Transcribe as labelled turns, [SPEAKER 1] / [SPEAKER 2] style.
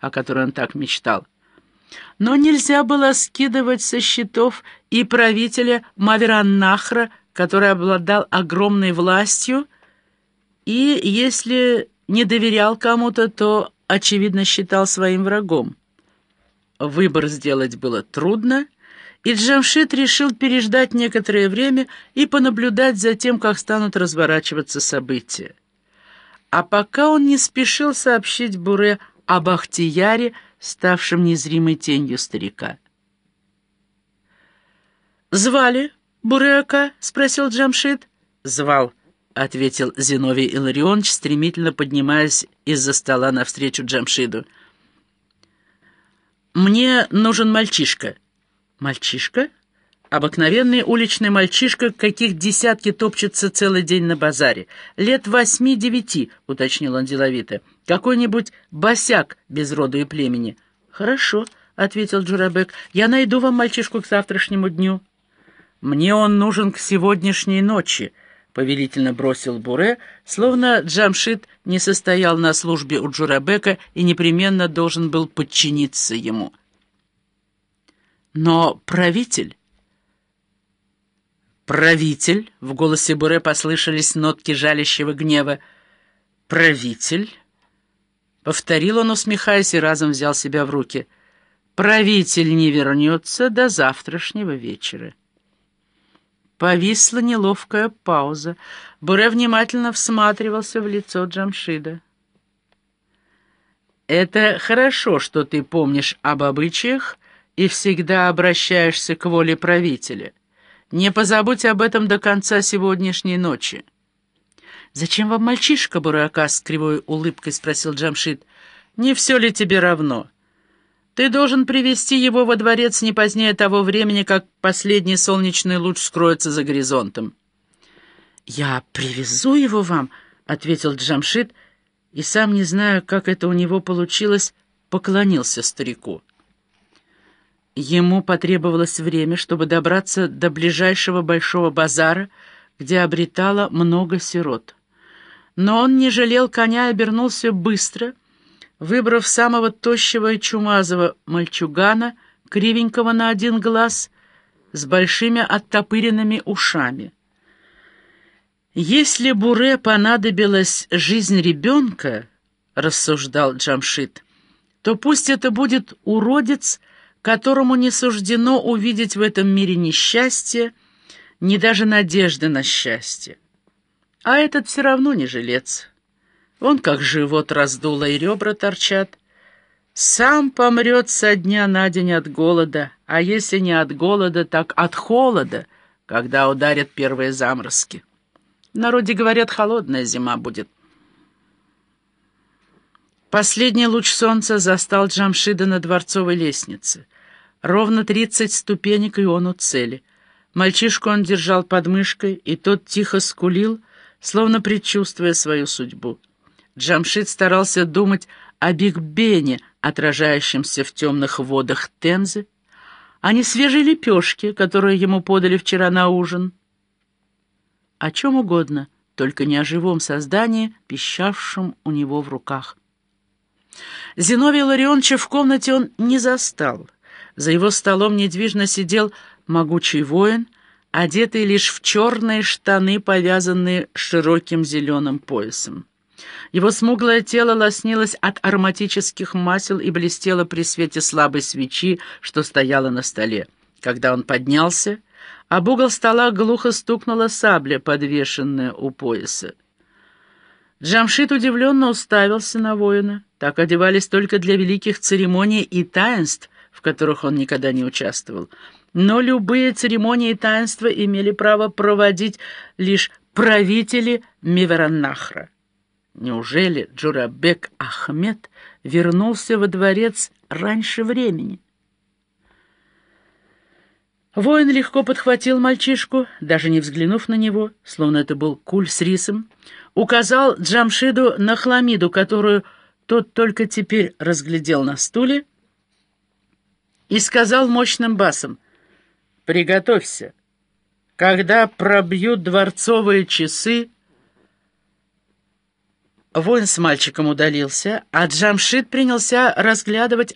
[SPEAKER 1] о которой он так мечтал. Но нельзя было скидывать со счетов и правителя Мавераннахра, который обладал огромной властью, и, если не доверял кому-то, то, очевидно, считал своим врагом. Выбор сделать было трудно, и Джамшит решил переждать некоторое время и понаблюдать за тем, как станут разворачиваться события. А пока он не спешил сообщить Буре об Ахтияре, ставшем незримой тенью старика. «Звали Буреака?» — спросил Джамшит. «Звал», — ответил Зиновий Илларионович, стремительно поднимаясь из-за стола навстречу Джамшиду. «Мне нужен мальчишка». «Мальчишка?» Обыкновенный уличный мальчишка, каких десятки топчется целый день на базаре. Лет восьми-девяти, уточнил он деловито. Какой-нибудь босяк без роду и племени. Хорошо, ответил Джурабек. Я найду вам мальчишку к завтрашнему дню. Мне он нужен к сегодняшней ночи, повелительно бросил Буре, словно Джамшит не состоял на службе у Джурабека и непременно должен был подчиниться ему. Но правитель «Правитель!» — в голосе Буре послышались нотки жалящего гнева. «Правитель!» — повторил он, усмехаясь, и разом взял себя в руки. «Правитель не вернется до завтрашнего вечера». Повисла неловкая пауза. Буре внимательно всматривался в лицо Джамшида. «Это хорошо, что ты помнишь об обычаях и всегда обращаешься к воле правителя». Не позабудь об этом до конца сегодняшней ночи. «Зачем вам мальчишка, Бурака?» — с кривой улыбкой спросил Джамшит. «Не все ли тебе равно? Ты должен привести его во дворец не позднее того времени, как последний солнечный луч скроется за горизонтом». «Я привезу его вам», — ответил Джамшит, и сам не знаю, как это у него получилось, поклонился старику. Ему потребовалось время, чтобы добраться до ближайшего большого базара, где обретало много сирот. Но он не жалел коня и обернулся быстро, выбрав самого тощего и чумазого мальчугана, кривенького на один глаз, с большими оттопыренными ушами. «Если Буре понадобилась жизнь ребенка, — рассуждал Джамшит, — то пусть это будет уродец, — которому не суждено увидеть в этом мире ни счастья, ни даже надежды на счастье. А этот все равно не жилец. Он как живот раздуло и ребра торчат. Сам помрет со дня на день от голода, а если не от голода, так от холода, когда ударят первые заморозки. В народе говорят, холодная зима будет. Последний луч солнца застал Джамшида на дворцовой лестнице — Ровно тридцать ступенек, и он у цели. Мальчишку он держал под мышкой, и тот тихо скулил, словно предчувствуя свою судьбу. Джамшит старался думать о Биг-Бене, отражающемся в темных водах Темзы, а не свежей лепешке, которую ему подали вчера на ужин. О чем угодно, только не о живом создании, пищавшем у него в руках. Зиновия Ларионовича в комнате он не застал — за его столом недвижно сидел могучий воин, одетый лишь в черные штаны, повязанные широким зеленым поясом. Его смуглое тело лоснилось от ароматических масел и блестело при свете слабой свечи, что стояла на столе. Когда он поднялся, об угол стола глухо стукнула сабля, подвешенная у пояса. Джамшит удивленно уставился на воина. Так одевались только для великих церемоний и таинств, в которых он никогда не участвовал. Но любые церемонии и таинства имели право проводить лишь правители Мивераннахра. Неужели Джурабек Ахмед вернулся во дворец раньше времени? Воин легко подхватил мальчишку, даже не взглянув на него, словно это был куль с рисом, указал Джамшиду на хламиду, которую тот только теперь разглядел на стуле, и сказал мощным басом, «Приготовься. Когда пробьют дворцовые часы, Воин с мальчиком удалился, а Джамшит принялся разглядывать